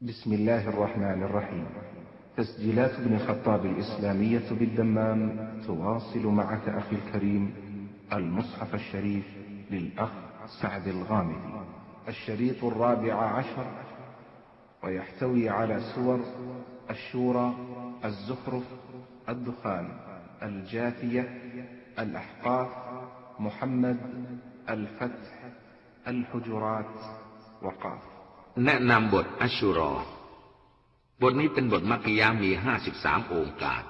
بسم الله الرحمن الرحيم. تسجيلات ابن الخطاب الإسلامية بالدمام تواصل معك أخي الكريم المصحف الشريف للأخ سعد الغامدي. الشريط الرابع عشر ويحتوي على سور الشورى الزخرف الدخان الجاثية الأحقاف محمد الفتح الحجرات وقاف. แนะนำบทอัชุรอ บทนี้เป็นบทมักกิยามีห้าสิบสามองค์การ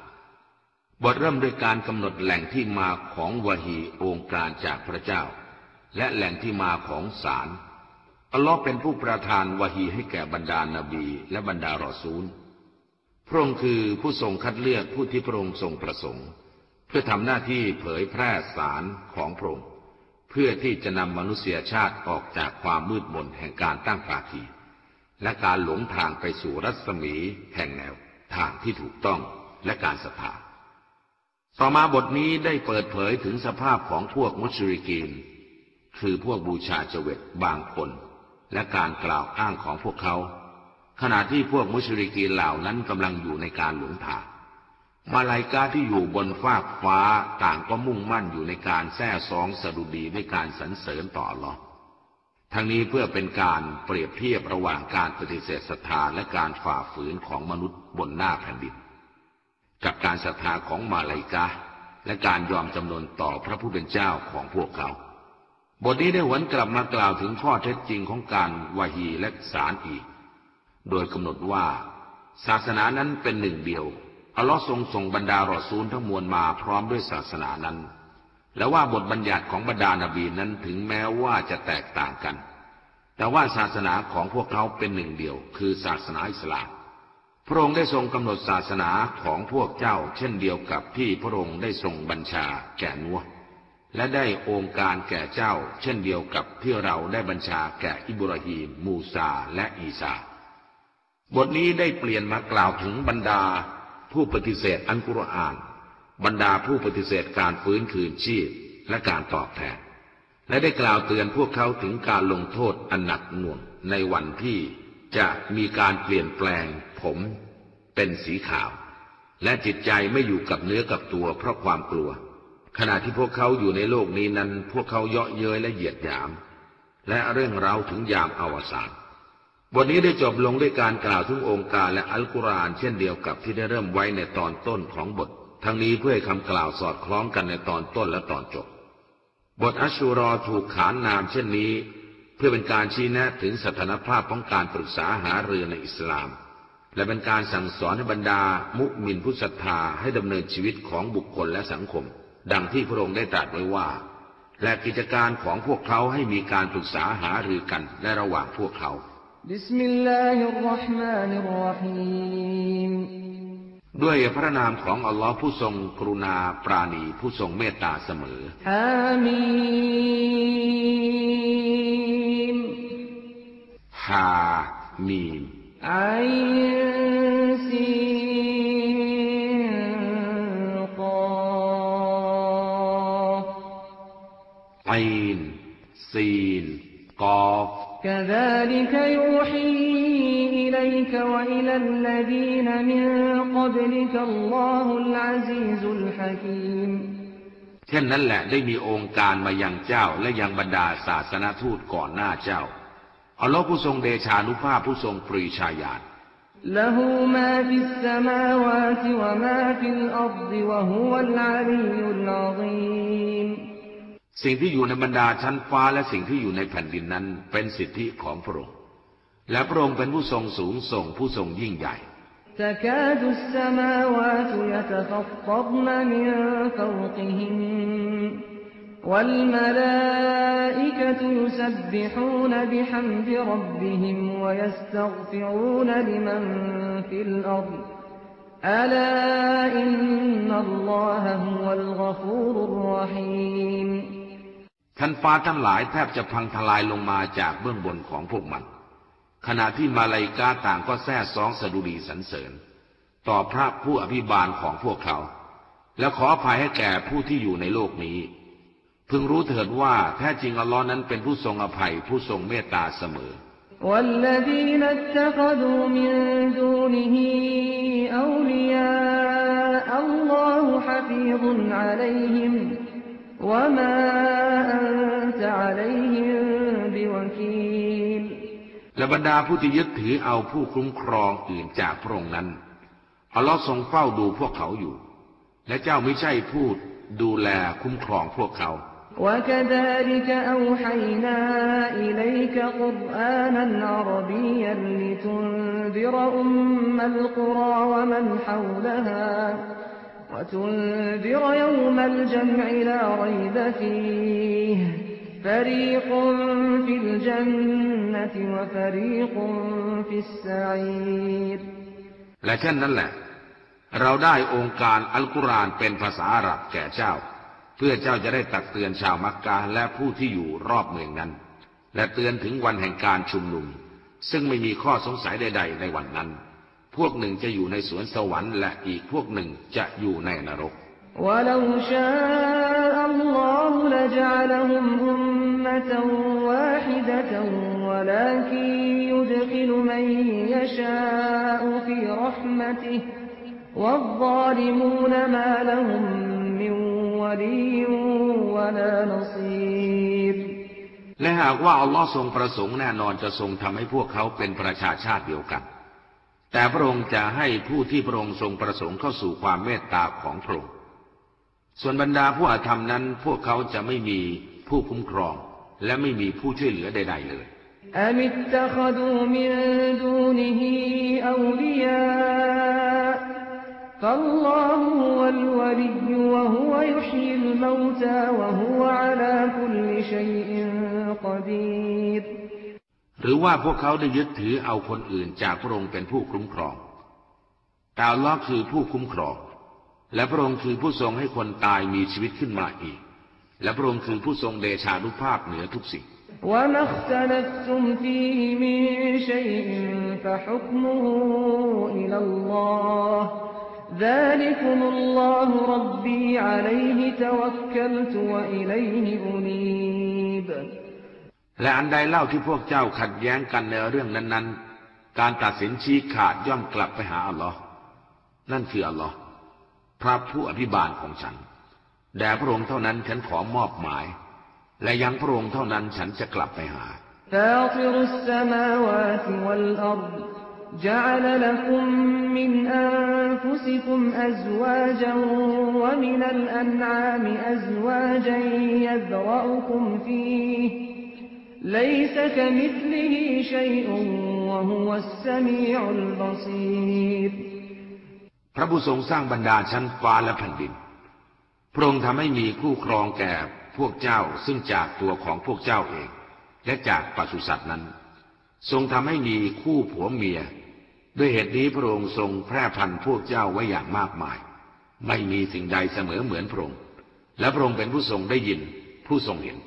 บทเริ่มด้วยการกำหนดแหล่งที่มาของวะฮีองค์การจากพระเจ้า และแหล่งที่มาของสารอัลลอฮ์เป็นผู้ประทานวะฮีให้แก่บรรดานาบี และบรรดารอซูล พระองค์คือผู้ทรงคัดเลือกผู้ที่พระองค์ทรงประสงค์ เพื่อทำหน้าที่เผยแพร่สารของพระองค์เพื่อที่จะนำมนุษยชาติออกจากความมืดมนแห่งการตั้งภาคี และการหลงทางไปสู่รัศมีแห่งแนว ทางที่ถูกต้องและการศรัทธาต่อมาบทนี้ได้เปิดเผยถึงสภาพของพวกมุชริกีน คือพวกบูชาเจเวตบางคน และการกล่าวอ้างของพวกเขา ขณะที่พวกมุชริกีนเหล่านั้นกำลังอยู่ในการหลงทางมาลายกาที่อยู่บนฟากฟ้าต่างก็มุ่งมั่นอยู่ในการแท้ซองสะดุดีด้วยการสรรเสริญต่อหรอ ทั้งนี้เพื่อเป็นการเปรียบเทียบระหว่างการปฏิเสธศรัทธาและการฝ่าฝืนของมนุษย์บนหน้าแผ่นดิน กับการศรัทธาของมาลายกาและการยอมจำนนต่อพระผู้เป็นเจ้าของพวกเขา บทนี้ได้หวนกลับมากล่าวถึงข้อเท็จจริงของการวาฮีและสารอีก โดยกำหนดว่า ศาสนานั้นเป็นหนึ่งเดียวอัลลอฮ์ทรงส่งบรรดารอซูลทั้งมวลมาพร้อมด้วยศาสนานั้น และว่าบทบัญญัติของบรรดานาบีนั้นถึงแม้ว่าจะแตกต่างกัน แต่ว่าศาสนาของพวกเขาเป็นหนึ่งเดียว คือศาสนาอิสลาม พระองค์ได้ทรงกำหนดศาสนาของพวกเจ้า เช่นเดียวกับที่พระองค์ได้ทรงบัญชาแก่นัวและได้องค์การแก่เจ้า เช่นเดียวกับที่เราได้บัญชาแก่อิบราฮิมมูซา และอีสาบทนี้ได้เปลี่ยนมากล่าวถึงบรรดา ผู้ปฏิเสธอันกุรอาน บรรดาผู้ปฏิเสธการฟื้นคืนชีพและการตอบแทน และได้กล่าวเตือนพวกเขาถึงการลงโทษอันหนักหน่วงในวันที่จะมีการเปลี่ยนแปลงผมเป็นสีขาว และจิตใจไม่อยู่กับเนื้อกับตัวเพราะความกลัว ขณะที่พวกเขาอยู่ในโลกนี้นั้น พวกเขาเยาะเย้ยและเหยียดหยาม และเรื่องราวถึงยามอวสานบทนี้ได้จบลงด้วยการกล่าวถึงองค์การและอัลกุรอานเช่นเดียวกับที่ได้เริ่มไว้ในตอนต้นของบท ทั้งนี้เพื่อให้คำกล่าวสอดคล้องกันในตอนต้นและตอนจบ บทอัชชูรอถูกขานนามเช่นนี้ เพื่อเป็นการชี้แนะถึงสถานภาพของการปรึกษาหาเรือในอิสลาม และเป็นการสั่งสอนให้บรรดามุมินผู้ศรัทธาให้ดำเนินชีวิตของบุคคลและสังคม ดังที่พระองค์ได้ตรัสไว้ว่า และกิจการของพวกเขาให้มีการปรึกษาหารือกันในระหว่างพวกเขา ด้วยพระนามของอัลลอฮ์ผู้ทรงกรุณาปราณีผู้ทรงเมตตาเสมอฮามีมฮามีมไอซีกอไอซีนกอฟ كذلك يوحي إليك وإلى الذين من قبلك الله العزيز الحكيم เช่นนั้นแหละได้มีองค์การมายังเจ้าและยังบรรดาศาสนทูตก่อนหน้าเจ้าอัลลอฮ์ผู้ทรงเดชานุภาพผู้ทรงปรีชาญาณละหูมาฟิสสมาวาติวะมาฟิลอัรฎิวะฮุวัลอาลียุลอาซีมสิ่งที่อยู่ในบรรดาชั้นฟ้าและสิ่งที่อยู่ในแผ่นดินนั้นเป็นสิทธิของพระองค์ และพระองค์เป็นผู้ทรงสูงส่งผู้ทรงยิ่งใหญ่ تكاد السماوات يتفطرن من فوقهم والملائكة يسبحون بحمد ربهم ويستغفرون لمن في الأرض ألا إن الله هو الغفور الرحيم ท่านฟ้าทั้งหลายแทบจะพังทลายลงมาจากเบื้องบนของพวกมัน ขณะที่มาลายกาต่างก็แท้ซองสดุดีสรรเสริญ ต่อพระผู้อภิบาลของพวกเขา และขออภัยให้แก่ผู้ที่อยู่ในโลกนี้ พึงรู้เถิดว่าแท้จริงอัลลอฮ์นั้นเป็นผู้ทรงอภัยผู้ทรงเมตตาเสมอ والذين اتخذوا من دونه أولياء الله حفيظ عليهم وما أنت عليهم بوكيل และบรรดาผู้ที่ยึดถือเอาผู้คุ้มครองอื่นจากพระองค์นั้นอัลลอฮ์ทรงเฝ้าดูพวกเขาอยู่ และเจ้าไม่ใช่ผู้ดูแลคุ้มครองพวกเขา وكذلك أوحينا إليك قرآنا عربيا لتنذر أم القرى ومن حولها وتنذر يوم الجمع لا ريب فيه فريق في الجنة وفريق في السعير และเช่นนั้นแหละ เราได้องค์การอัลกุรอานเป็นภาษาอาหรับแก่เจ้า เพื่อเจ้าจะได้ตักเตือนชาวมักกะและผู้ที่อยู่รอบเมืองนั้น และเตือนถึงวันแห่งการชุมนุม ซึ่งไม่มีข้อสงสัยใดๆในวันนั้น พวกหนึ่งจะอยู่ในสวนสวรรค์และอีกพวกหนึ่งจะอยู่ในนรก ولو شاء الله لجعلهم أمة واحدة ولكن يدخل من يشاء في رحمته والظالمون ما لهم من ولي ولا نصير และหากว่าอัลลอฮ์ทรงประสงค์แน่นอนจะทรงทำให้พวกเขาเป็นประชาชาติเดียวกัน แต่พระองค์จะให้ผู้ที่พระองค์ทรงประสงค์เข้าสู่ความเมตตาของพระองค์ ส่วนบรรดาผู้อาธรรมนั้นพวกเขาจะไม่มีผู้คุ้มครอง และไม่มีผู้ช่วยเหลือใด ๆ เลยอมิตตะดูมินดูนิฮีอวลียาฟัลลอฮุวัลวลิยวะฮุวยุชยิลมวตาวะฮุวะลาคุลชัยอินกดีรหรือว่าพวกเขาได้ยึดถือเอาคนอื่นจากพระองค์เป็นผู้คุ้มครองแต่ลลอคือผู้คุ้มครอง และพระองค์คือผู้ทรงให้คนตายมีชีวิตขึ้นมาอีก และพระองค์คือผู้ทรงเดชานุภาพเหนือทุกสิ่งและอันใดเล่าที่พวกเจ้าขัดแย้งกันในเรื่องนั้น ๆ การตัดสินชี้ขาดย่อมกลับไปหาอัลลอฮ์นั่นคืออัลลอฮ์พระผู้อภิบาลของฉัน แด่พระองค์เท่านั้นฉันขอมอบหมาย และยังพระองค์เท่านั้นฉันจะกลับไปหา فاطر السماوات والأرض جعل لكم من أنفسكم أزواجا ومن الأنعام أزواجا يذرأكم فيه ليس كمثله شيء وهو السميع البصير พระผู้ทรงสร้างบรรดาชั้นฟ้าและแผ่นดิน พระองค์ทำให้มีคู่ครองแก่พวกเจ้าซึ่งจากตัวของพวกเจ้าเอง และจากปศุสัตว์นั้น ทรงทำให้มีคู่ผัวเมีย ด้วยเหตุนี้พระองค์ทรงแพร่พันธุ์พวกเจ้าไว้อย่างมากมาย ไม่มีสิ่งใดเสมอเหมือนพระองค์ และพระองค์เป็นผู้ทรงได้ยิน ผู้ทรงเห็น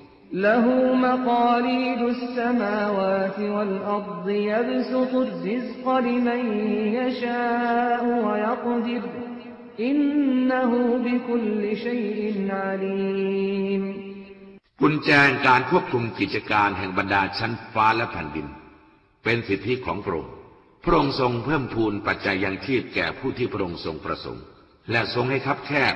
له مقاليد السماوات والأرض يبسط الرزق لمن يشاء ويقدر إنه بكل شيء عليم กุญแจการควบคุมกิจการแห่งบรรดาชั้นฟ้าและแผ่นดิน เป็นสิทธิของพระองค์ พระองค์ทรงเพิ่มพูนปัจจัยยังชีพแก่ผู้ที่พระองค์ทรงประสงค์ และทรงให้คับแคบ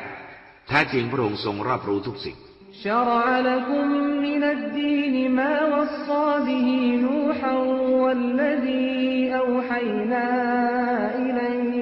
แท้จริงพระองค์ทรงรอบรู้ทุกสิ่ง شرع لكم من الدين ما وصى به نوحا والذي أوحينا إليك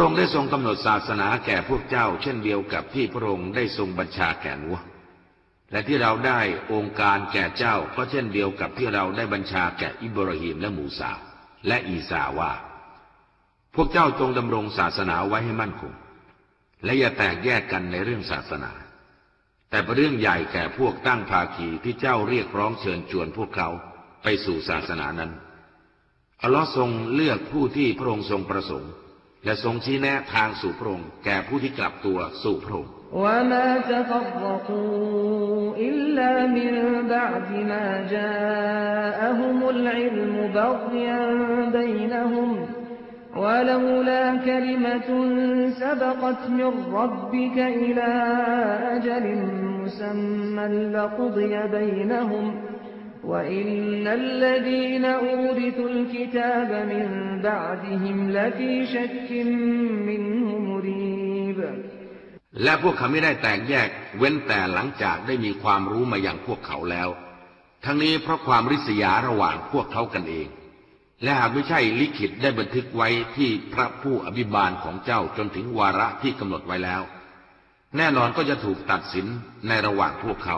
ระองค์ได้ทรงกำหนดศาสนาแก่พวกเจ้า เช่นเดียวกับที่พระองค์ได้ทรงบัญชาแก่นัวและที่เราได้องค์การแก่เจ้าก็เช่นเดียวกับที่เราได้บัญชาแก่อิบราฮิมและมูซาและอีสาว่า พวกเจ้าจงดำรงศาสนาไว้ให้มั่นคง และอย่าแตกแยกกันในเรื่องศาสนา แต่เป็นเรื่องใหญ่แก่พวกตั้งภาคีที่เจ้าเรียกร้องเชิญชวนพวกเขาไปสู่ศาสนานั้นอัลลอฮ์ทรงเลือกผู้ที่พระองค์ทรงประสงค์ และทรงชี้แนะทางสู่พระองค์แก่ผู้ที่กลับตัวสู่พระองค์และ من بعد ما جاءهم العلم بغيا بينهم ولولا كلمة سبقت من ربك إلى أجل مسمى لقضي بينهم وإن الذين أورثوا الكتاب من بعدهم لفي شك منه مريب และพวกเขาไม่ได้แตกแยกเว้นแต่หลังจากได้มีความรู้มาอย่างพวกเขาแล้ว ทั้งนี้เพราะความริษยาระหว่างพวกเขากันเอง และหากไม่ใช่ลิขิตได้บันทึกไว้ที่พระผู้อภิบาลของเจ้าจนถึงวาระที่กำหนดไว้แล้ว แน่นอนก็จะถูกตัดสินในระหว่างพวกเขา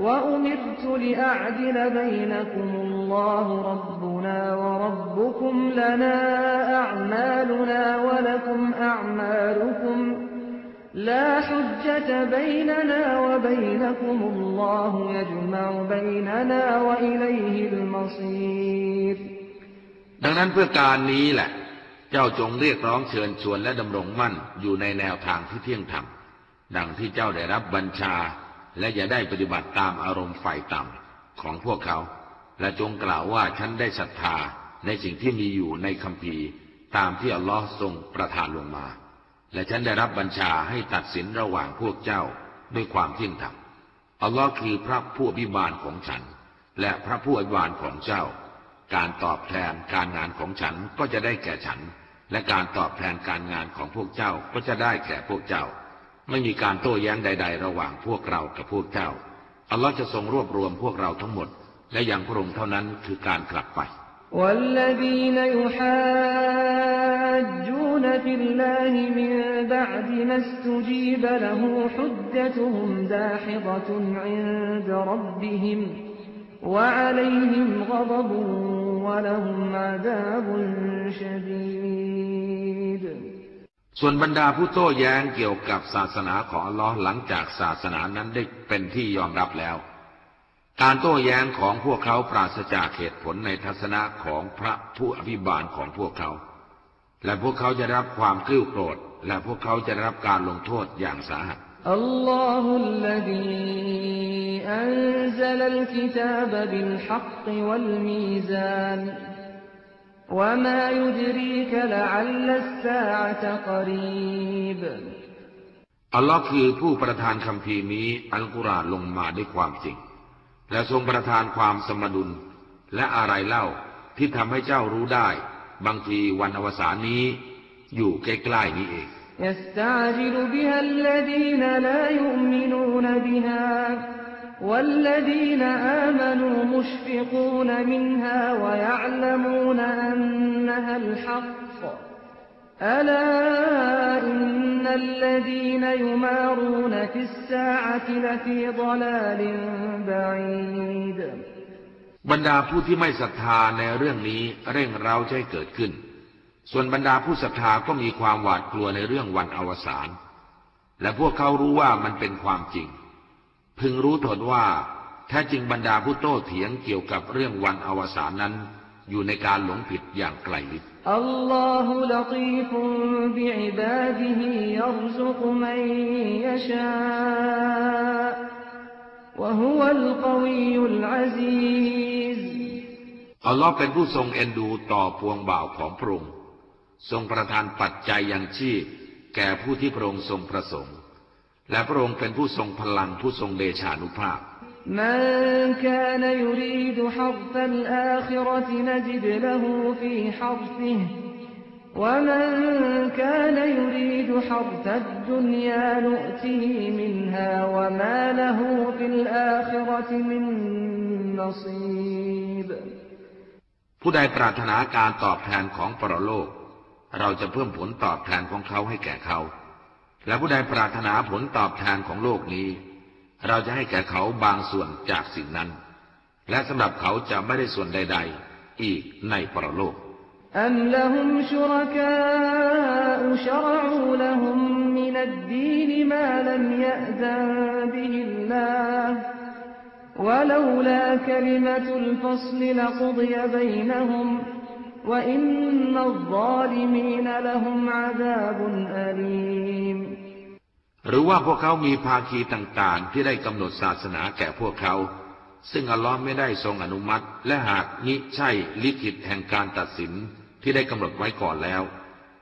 وأمرت لأعدل بينكم الله ربنا وربكم لنا أعمالنا ولكم أعمالكم لا حجة بيننا وبينكم الله يجمع بيننا وإليه المصير ดังนั้นเพื่อการนี้แหละ เจ้าจงเรียกร้องเชิญชวนและดำรงมั่นอยู่ในแนวทางที่เที่ยงธรรม ดังที่เจ้าได้รับบัญชา และอย่าได้ปฏิบัติตามอารมณ์ฝ่ายต่ำของพวกเขา และจงกล่าวว่าฉันได้ศรัทธาในสิ่งที่มีอยู่ในคัมภีตามที่อัลลอฮ์ทรงประทานลงมา และฉันได้รับบัญชาให้ตัดสินระหว่างพวกเจ้าด้วยความเที่ยงธรรมอัลลอฮ์คือพระผู้อภิบาลของฉัน และพระผู้อภิบาลของเจ้า การตอบแทนการงานของฉันก็จะได้แก่ฉัน และการตอบแทนการงานของพวกเจ้าก็จะได้แก่พวกเจ้า ไม่มีการโต้แย้งใด ๆ ระหว่างพวกเรากับพวกเจ้า อัลลอฮ์จะทรงรวบรวมพวกเราทั้งหมด และอย่างพระองค์เท่านั้นคือการกลับไป والذين يحاجون في الله من بعد ما استجيب له حجتهم داحضة عند ربهم وعليهم غضب ولهم عذاب شديد ส่วนบรรดาผู้โต้แย้งเกี่ยวกับศาสนาของอัลลอฮ์หลังจากศาสนานั้นได้เป็นที่ยอมรับแล้ว การโต้แย้งของพวกเขาปราศจากเหตุผลในทัศนะของพระผู้อภิบาลของพวกเขา และพวกเขาจะได้รับความกลิ้วโกรธ และพวกเขาจะได้รับการลงโทษอย่างสาหัส الله الذي أنزل الكتاب بالحق والميزان وما يدريك لعل الساعة قريب อัลลอฮ์คือผู้ประทานคำพีร์นี้อัลกุรอานลงมาด้วยความจริง และทรงประทานความสมดุล และอะไรเล่าที่ทำให้เจ้ารู้ได้ บางทีวันอวสานนี้ อยู่ใกล้ๆนี้เอง يستعجل بها الذين لا يؤمنون بها والذين آمنوا مشفقون منها ويعلمون أنها الحق ألا إن الذين يمارون في الساعة لفي ضلال بعيد บรรดาผู้ที่ไม่ศรัทธาในเรื่องนี้เร่งเร้าจะให้เกิดขึ้น ส่วนบรรดาผู้ศรัทธาก็มีความหวาดกลัวในเรื่องวันอวสาน และพวกเขารู้ว่ามันเป็นความจริง พึงรู้เถิดว่า แท้จริงบรรดาผู้โต้เถียงเกี่ยวกับเรื่องวันอวสานนั้น อยู่ในการหลงผิดอย่างไกลลิบอัลลอฮุลกีฟุบิอิบาดิฮิยัรซุกมัยยะชาวะฮุวัลกวียุลอาซีซอัลลอฮฺเป็นผู้ทรงเอ็นดูต่อพวงบ่าวของพระองค์ทรงประทานปัจจัยอย่างชีพ แก่ผู้ที่พระองค์ทรงประสงค์ และพระองค์เป็นผู้ทรงพลังผู้ทรงเดชานุภาพ من كان يريد حرث الآخرة نجد له في حرثه ومن كان يريد حرث الدنيا نؤته منها وما له في الآخرة من نصيب ผู้ใดปรารถนาการตอบแทนของปรโลก เราจะเพิ่มผลตอบแทนของเขาให้แก่เขา และผู้ใดปรารถนาผลตอบแทนของโลกนี้ เราจะให้แก่เขาบางส่วนจากสิ่งนั้น และสำหรับเขาจะไม่ได้ส่วนใด ๆ อีกในปรโลก أم لهم شركاء شرعوا لهم من الدين ما لم يأذن به الله ولولا كلمة الفصل لقضي بينهم หรือว่าพวกเขามีภาคีต่างๆ ที่ได้กำหนดศาสนาแก่พวกเขา ซึ่งอัลลอฮ์ไม่ได้ทรงอนุมัติ และหากนิใช่ลิขิตแห่งการตัดสินที่ได้กำหนดไว้ก่อนแล้ว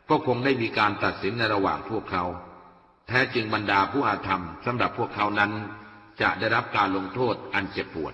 ก็คงได้มีการตัดสินในระหว่างพวกเขา แท้จริงบรรดาผู้อาธรรมสำหรับพวกเขานั้น จะได้รับการลงโทษอันเจ็บปวด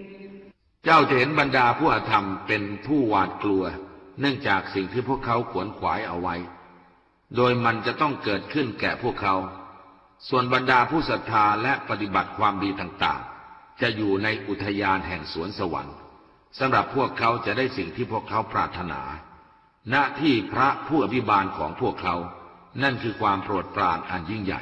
จ้าจะเห็นบรรดาผู้อาธรรมเป็นผู้หวาดกลัว เนื่องจากสิ่งที่พวกเขาขวนขวายเอาไว้ โดยมันจะต้องเกิดขึ้นแก่พวกเขา ส่วนบรรดาผู้ศรัทธาและปฏิบัติความดีต่างๆ จะอยู่ในอุทยานแห่งสวนสวรรค์สำหรับพวกเขาจะได้สิ่งที่พวกเขาปรารถนา ณที่พระผู้อภิบาลของพวกเขา นั่นคือความโปรดปรานอันยิ่งใหญ่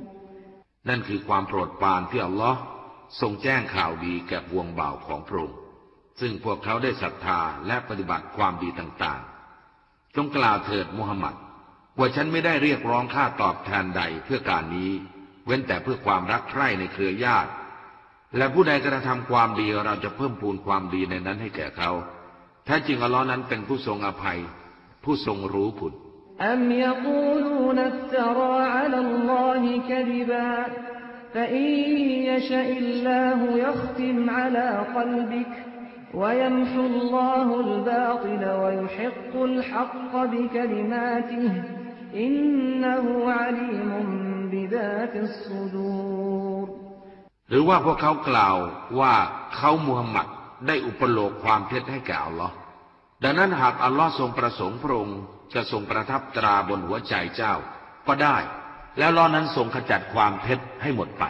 นั่นคือความโปรดปรานที่อัลลอฮ์ทรงแจ้งข่าวดีแก่พวงบ่าวของพระองค์ ซึ่งพวกเขาได้ศรัทธาและปฏิบัติความดีต่างๆ จงกล่าวเถิดมุฮัมมัด ว่าฉันไม่ได้เรียกร้องค่าตอบแทนใดเพื่อการนี้ เว้นแต่เพื่อความรักใคร่ในเครือญาติ และผู้ใดกระทำความดีเราจะเพิ่มพูนความดีในนั้นให้แก่เขาแท้จริงอัลลอฮ์นั้นเป็นผู้ทรงอภัย ผู้ทรงรู้ผุด أم يقولون افترى على الله كذبا فإن يشأ الله يختم على قلبك ويمحو الله الباطل ويحق الحق بكلماته إنه عليم بذات الصدور หรือว่าพวกเขากล่าวว่าเขามูฮัมหมัดได้อุปโลกความเท็จให้แก่อัลลอฮ์ดังนั้นหากอัลลอฮ์ทรงประสงค์พระองค์ จะทรงประทับตราบนหัวใจเจ้า ก็ได้ แล้วลอนั้นทรงขจัดความเท็จให้หมดไป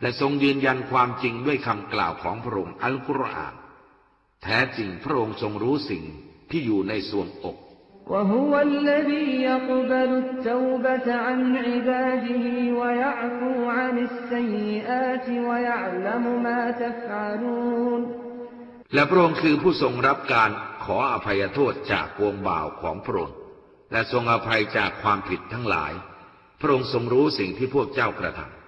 และทรงยืนยันความจริงด้วยคำกล่าวของพระองค์อัลกุรอาน แท้จริงพระองค์ทรงรู้สิ่งที่อยู่ในส่วงอก وهو الذي يقبل التوبة عن عباده ويعفو عن السيئات ويعلم ما تفعلون และพระองค์คือผู้ทรงรับการขออภัยโทษจากพวงบ่าวของพระองค์ และทรงอภัยจากความผิดทั้งหลาย พระองค์ทรงรู้สิ่งที่พวกเจ้ากระทำ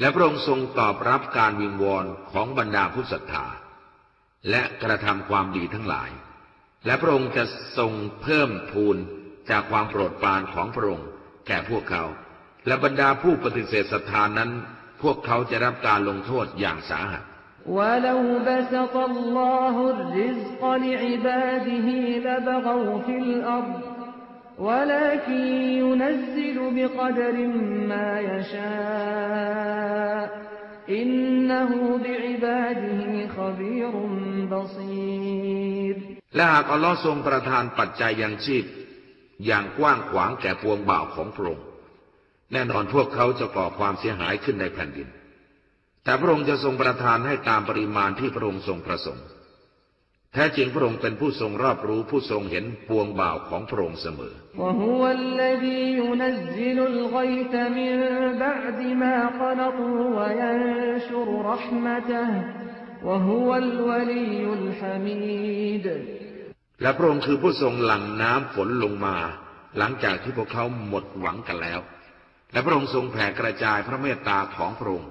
และพระองค์ทรงตอบรับการวิงวอนของบรรดาผู้ศรัทธา และกระทำความดีทั้งหลาย และพระองค์จะทรงเพิ่มพูน จากความโปรดปรานของพระองค์แก่พวกเขา และบรรดาผู้ปฏิเสธศรัทธานั้น พวกเขาจะรับการลงโทษอย่างสาหัส ولو بسط الله الرزق لعباده لبغوا في الأرض ولكن ينزل بقدر ما يشاء إنه بعباده خبير بصير และหากอัลลอฮ์ทรงประทานปัจจัยยังชีพ อย่างกว้างขวางแก่ปวงบ่าวของพระองค์แน่นอนพวกเขาจะก่อความเสียหายขึ้นในแผ่นดิน แต่พระองค์จะทรงประทานให้ตามปริมาณที่พระองค์ทรงประสงค์ แท้จริงพระองค์เป็นผู้ทรงรอบรู้ผู้ทรงเห็นปวงบ่าวของพระองค์เสมอ และ และพระองค์คือผู้ทรงหลั่งน้ำฝนลงมา หลังจากที่พวกเขาหมดหวังกันแล้ว และพระองค์ทรงแผ่กระจายพระเมตตาของพระองค์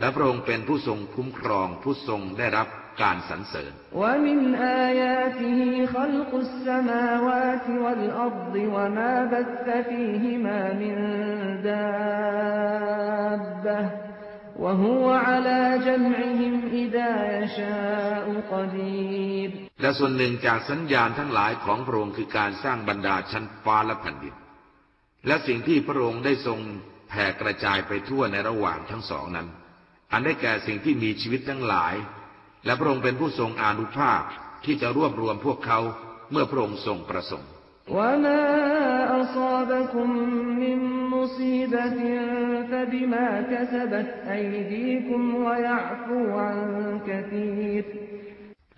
และพระองค์เป็นผู้ทรงคุ้มครองผู้ทรงได้รับการสรรเสริญ ومن آياته خلق السماوات والأرض وما بث فيهما من دابة وهو على جمعهم إذا يشاء قدير และส่วนหนึ่งจากสัญญาณทั้งหลายของพระองค์คือการสร้างบรรดาชั้นฟ้าและแผ่นดิน และสิ่งที่พระองค์ได้ทรงแผ่กระจายไปทั่วในระหว่างทั้งสองนั้น อันได้แก่สิ่งที่มีชีวิตทั้งหลาย และพระองค์เป็นผู้ทรงอานุภาพที่จะรวบรวมพวกเขาเมื่อพระองค์ทรงประสงค์ وما أصابكم من مصيبة فبما كسبت أيديكم ويعفو عن كثير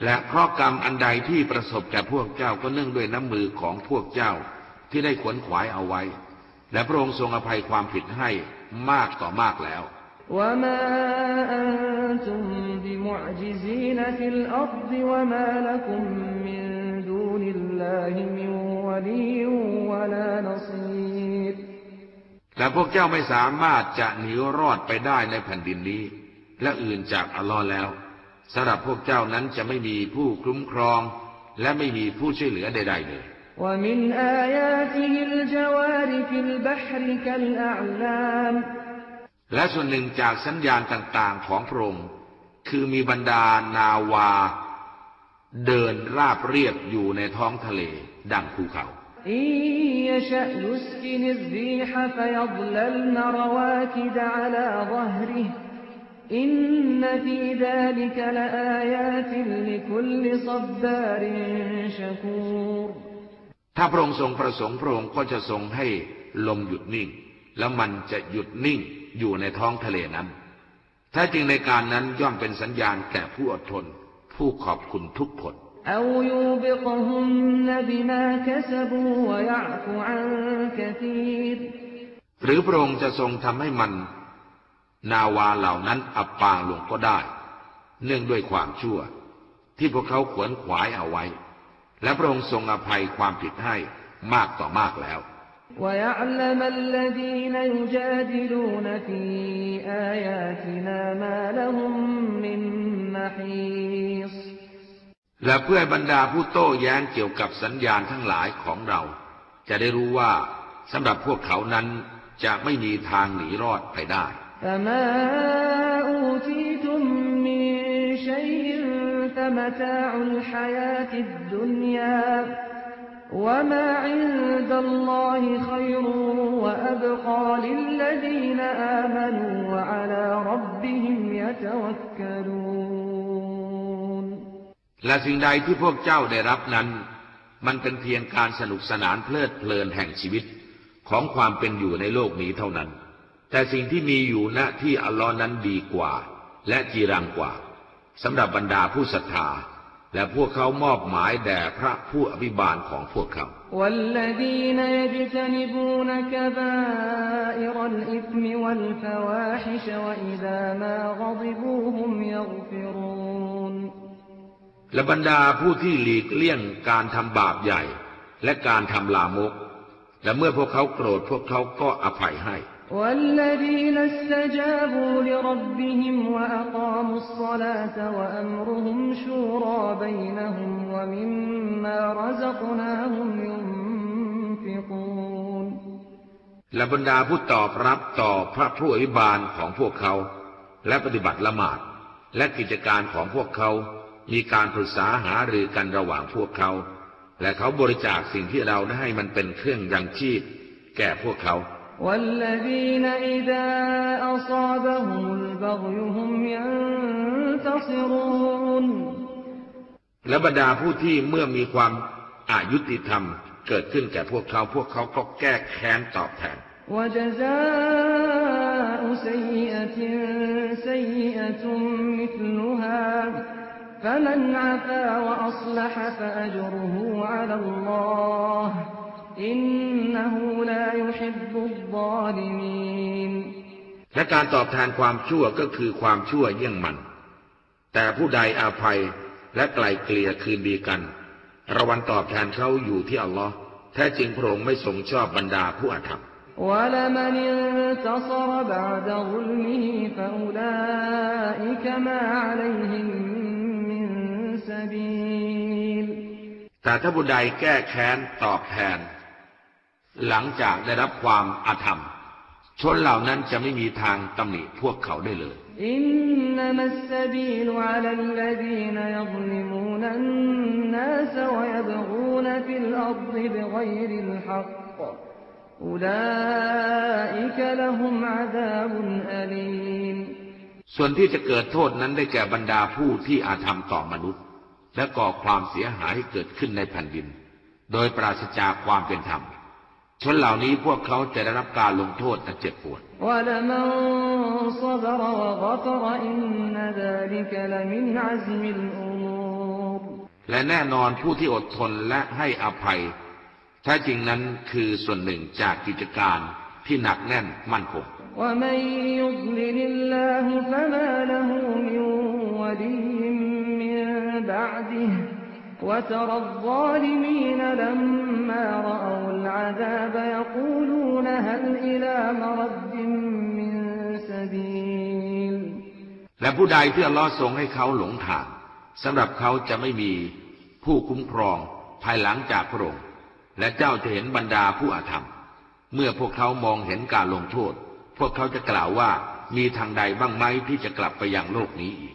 และเคราะกรรมอันใดที่ประสบแก่พวกเจ้าก็เนื่องด้วยน้ำมือของพวกเจ้าที่ได้ขวนขวายเอาไว้ และพระองค์ทรงอภัยความผิดให้มากต่อมากแล้วและพวกเจ้าไม่สามารถจะหนีรอดไปได้ในแผ่นดินนี้ และอื่นจากอัลลอฮ์แล้ว สำหรับพวกเจ้านั้นจะไม่มีผู้คุ้มครอง และไม่มีผู้ช่วยเหลือใดๆเลย ومن آياته الجوار في البحر كالأعلام และส่วนหนึ่งจากสัญญาณต่างๆของพระองค์คือมีบรรดานาวา เดินราบเรียบอยู่ในท้องทะเลดังภูเขา อินนฟีดาลิกลาอายาติลิคุลซับบาริชกูรถ้าพระองค์ทรงประสงค์พระองค์ก็จะทรงให้ลมหยุดนิ่ง แล้วมันจะหยุดนิ่งอยู่ในท้องทะเลนั้นถ้าจริงในการนั้นย่อมเป็นสัญญาณแก่ผู้อดทน ผู้ขอบคุณทุกคนหรือพระองค์จะทรงทำให้มัน นาวาเหล่านั้นอับปางลงก็ได้ เนื่องด้วยความชั่ว ที่พวกเขาขวนขวายเอาไว้ และพระองค์ทรงอภัยความผิดให้มากต่อมากแล้วและเพื่อบรรดาผู้โต้แย้งเกี่ยวกับสัญญาณทั้งหลายของเรา จะได้รู้ว่าสำหรับพวกเขานั้นจะไม่มีทางหนีรอดไปได้ فما أوتيتم من شيء فمتاع الحياة الدنيا وما عند الله خير وأبقى للذين آمنوا وعلى ربهم يتوكلون และสิ่งใดที่พวกเจ้าได้รับนั้น มันเป็นเพียงการสนุกสนานเพลิดเพลินแห่งชีวิตของความเป็นอยู่ในโลกนี้เท่านั้น แต่สิ่งที่มีอยู่ณที่อัลลอฮ์นั้นดีกว่า และจีรังกว่าสำหรับบรรดาผู้ศรัทธา และพวกเขามอบหมายแด่พระผู้อภิบาลของพวกเขาและบรรดาผู้ที่หลีกเลี่ยงการทำบาปใหญ่ และการทำลามก และเมื่อพวกเขาโกรธพวกเขาก็อภัยให้ والذين استجابوا لربهم وأقاموا الصلاة وأمرهم شورى بينهم ومما رزقناهم ينفقون และบรรดาผู้ตอบรับต่อพระผู้อภิบาลของพวกเขา และปฏิบัติละหมาด และกิจการของพวกเขา มีการปรึกษาหารือกันระหว่างพวกเขา และเขาบริจาคสิ่งที่เราได้ให้มันเป็นเครื่องยังชีพ แก่พวกเขา والذين إذا أصابهم البغي هم ينتصرون และบรรดาผู้ที่เมื่อมีความอายุติธรรมเกิดขึ้นแก่พวกเขา พวกเขาก็แก้แค้นตอบแทน وجزاء سيئة سيئة مثلها فمن عفا وأصلح فأجره على الله และการตอบแทนความชั่วก็คือความชั่วเยี่ยงมัน แต่ผู้ใดอาภัยและไกลเกลี่ยคืนดีกันระวัลตอบแทนเขาอยู่ที่อัลลอฮ์แท้จริงพระองค์ไม่ทรงชอบบรรดาผู้อาธรรมแต่ถ้าบุใดแก้แค้นตอบแทน หลังจากได้รับความอาธรรม ชนเหล่านั้นจะไม่มีทางตำหนิพวกเขาได้เลยอินนัมัสบีลอัลลดีนยัลลิมูนันนัสวยบกูนฟิลอัรบิกยริลฮักอุลาอิกละหุมอาซาบุนอลีมส่วนที่จะเกิดโทษนั้นได้แก่บรรดาผู้ที่อาธรรมต่อมนุษย์ และก่อความเสียหายให้เกิดขึ้นในแผ่นดิน โดยปราศจากความเป็นธรรม ชนเหล่านี้พวกเขาจะได้รับการลงโทษและเจ็บปวด และแน่นอนผู้ที่อดทนและให้อภัยถ้าจริงนั้นคือส่วนหนึ่งจากกิจการที่หนักแน่นมั่นคงและ فما له من ولي من بعده وترى الظالمين لما رأوا العذاب يقولون هل إلى مرد من سبيل และผู้ใดที่อัลลอฮ์ทรงให้เขาหลงทางสำหรับเขาจะไม่มีผู้คุ้มครองภายหลังจากพระองค์และเจ้าจะเห็นบรรดาผู้อาธรรม เมื่อพวกเขามองเห็นการลงโทษ พวกเขาจะกล่าวว่ามีทางใดบ้างไหมที่จะกลับไปยังโลกนี้อีก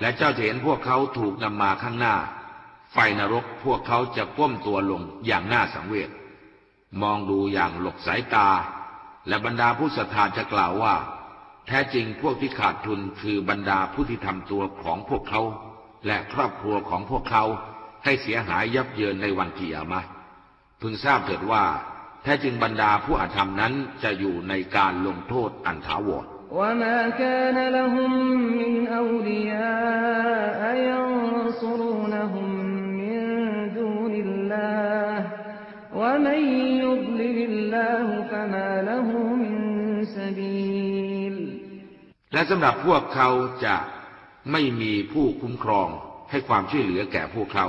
และเจ้าจะเห็นพวกเขาถูกนำมาข้างหน้า ไฟนรกพวกเขาจะก้มตัวลงอย่างน่าสังเวชมองดูอย่างหลบสายตา และบรรดาผู้ศรัทธาจะกล่าวว่า แท้จริงพวกที่ขาดทุนคือบรรดาผู้ที่ทำตัวของพวกเขา และครอบครัวของพวกเขาให้เสียหายยับเยินในวันกิยามะพึงทราบเถิดว่า แท้จริงบรรดาผู้อาธรรมนั้นจะอยู่ในการลงโทษอันถาวร وما كان لهم من أولياء ينصرونهم من دون الله ومن يضلل الله فما له من سبيل และสำหรับพวกเขาจะไม่มีผู้คุ้มครองให้ความช่วยเหลือแก่พวกเขา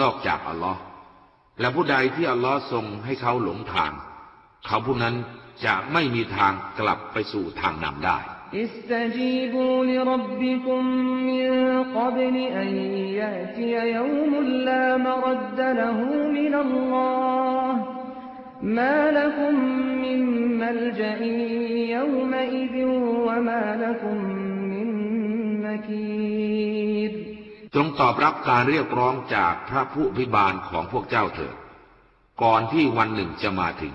นอกจากอัลลอฮ์และผู้ใดที่อัลลอฮ์ทรงให้เขาหลงทาง เขาผู้นั้น จะไม่มีทางกลับไปสู่ทางนำได้ استجيبوا لربكم من قبل أن يأتي يوم لا مرد له من الله ما لكم من ملجأ يومئذ وما لكم من مكير จงตอบรับการเรียกร้องจากพระผู้พิบาลของพวกเจ้าเถิด ก่อนที่วันหนึ่งจะมาถึง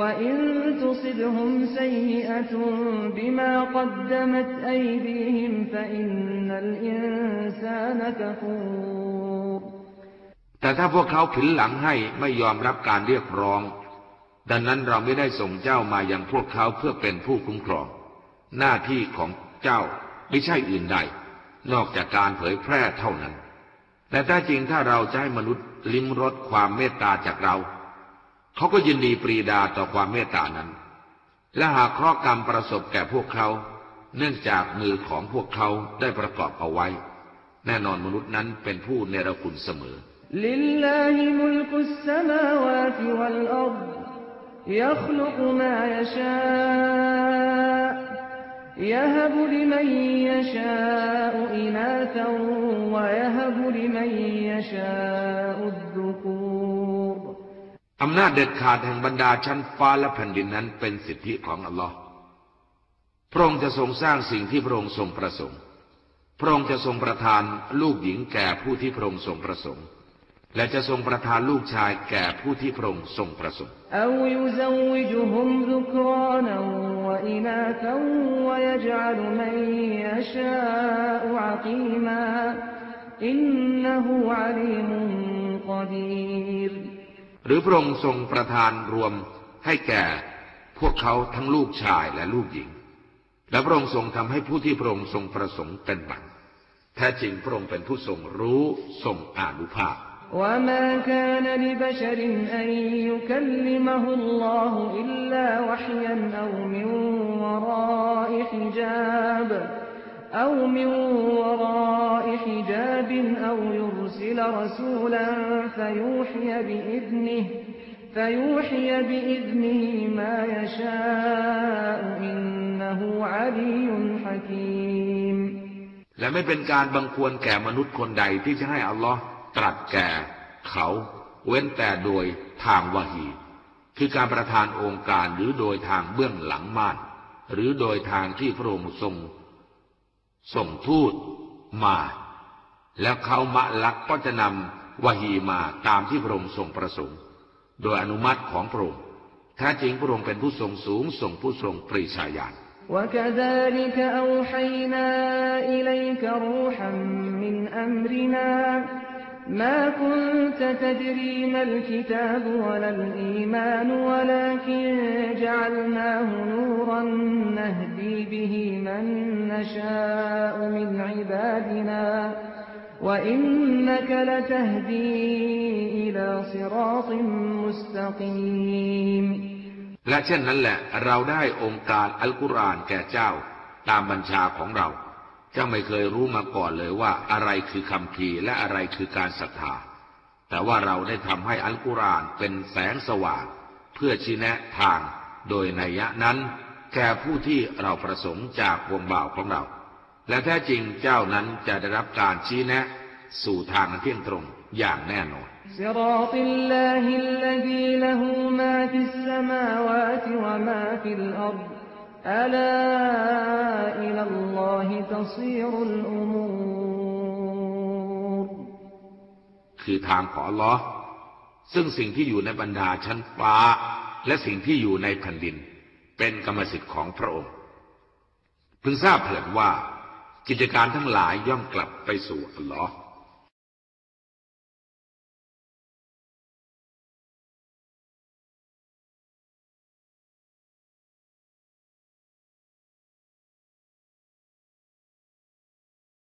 وإن تصبهم سيئة بما قدمت أيديهم فإن الإنسان كفور แต่ถ้าพวกเขาผินหลังให้ไม่ยอมรับการเรียกร้อง ดังนั้นเราไม่ได้ส่งเจ้ามายังพวกเขาเพื่อเป็นผู้คุ้มครอง หน้าที่ของเจ้าไม่ใช่อื่นใด นอกจากการเผยแพร่เท่านั้น แต่ถ้าจริงถ้าเราจะให้มนุษย์ลิ้มรสความเมตตาจากเรา เขาก็ยินดีปรีดาต่อความเมตตานั้น และหากเคราะห์กรรมประสบแก่พวกเขา เนื่องจากมือของพวกเขาได้ประกอบเอาไว้ แน่นอนมนุษย์นั้นเป็นผู้เนรคุณเสมอ لله ملك السماوات والأرض يخلق ما يشاء يهب لمن يشاء إناثا ويهب لمن يشاء الذكور อำนาจเด็ดขาดแห่งบรรดาชั้นฟ้าและแผ่นดินนั้นเป็นสิทธิของอัลลอฮ์พระองค์จะทรงสร้างสิ่งที่พระองค์ทรงประสงค์ พระองค์จะทรงประทานลูกหญิงแก่ผู้ที่พระองค์ทรงประสงค์ และจะทรงประทานลูกชายแก่ผู้ที่พระองค์ทรงประสงค์หูอ หรือพระองค์ทรงประทานรวมให้แก่พวกเขาทั้งลูกชายและลูกหญิง และพระองค์ทรงทำให้ผู้ที่พระองค์ทรงประสงค์เป็นบัตรแท้จริงพระองค์เป็นผู้ทรงรู้ทรงอานุภาพ وما كان لبشر أن يكلمه الله إلا وحيا أو من وراء حجاب أو من وراء حجاب أو يرسل رسولا فيوحي بإذنه فيوحي بإذنه ما يشاء إنه علي حكيم และไม่เป็นการบังควรแก่มนุษย์คนใดที่จะให้อัลลอฮ์ตรัสแก่เขาเว้นแต่โดยทางวะฮี คือการประทานองค์การหรือโดยทางเบื้องหลังม่าน หรือโดยทางที่พระองค์ทรง ส่งทูตมา แล้วเขามะลักก็จะนำวะฮีมาตามที่พระองค์ทรงประสงค์ โดยอนุมัติของพระองค์แท้จริงพระองค์เป็นผู้ทรงสูงส่งผู้ทรงปรีชาญาณ وكذلك أوحينا إليك روحا من أمرنا ما كنت تدري ما الكتاب ولا الإيمان ولكن جعلناه نورا نهدي به من نشاء من عبادنا وإنك لتهدي إلى صراط مستقيم และเช่นนั้นแหละเราได้องค์การอัลกุรอานแก่เจ้าตามบัญชาของเรา เ จ้าไม่เคยรู้มาก่อนเลยว่าอะไรคือคำพีและอะไรคือการศรัทธา แต่ว่าเราได้ทำให้อัลกุรอานเป็นแสงสว่าง เพื่อชี้แนะทางโดยในยะนั้น แก่ผู้ที่เราประสงค์จากวงบ่าวของเรา และแท้จริงเจ้านั้นจะได้รับการชี้แนะ สู่ทางเที่ยงตรงอย่างแน่นอน คือทางของอัลลอฮ์ซึ่งสิ่งที่อยู่ในบรรดาชั้นฟ้า และสิ่งที่อยู่ในแผ่นดิน เป็นกรรมสิทธิ์ของพระองค์พึงทราบเถิดว่า กิจการทั้งหลายย่อมกลับไปสู่อัลลอฮ์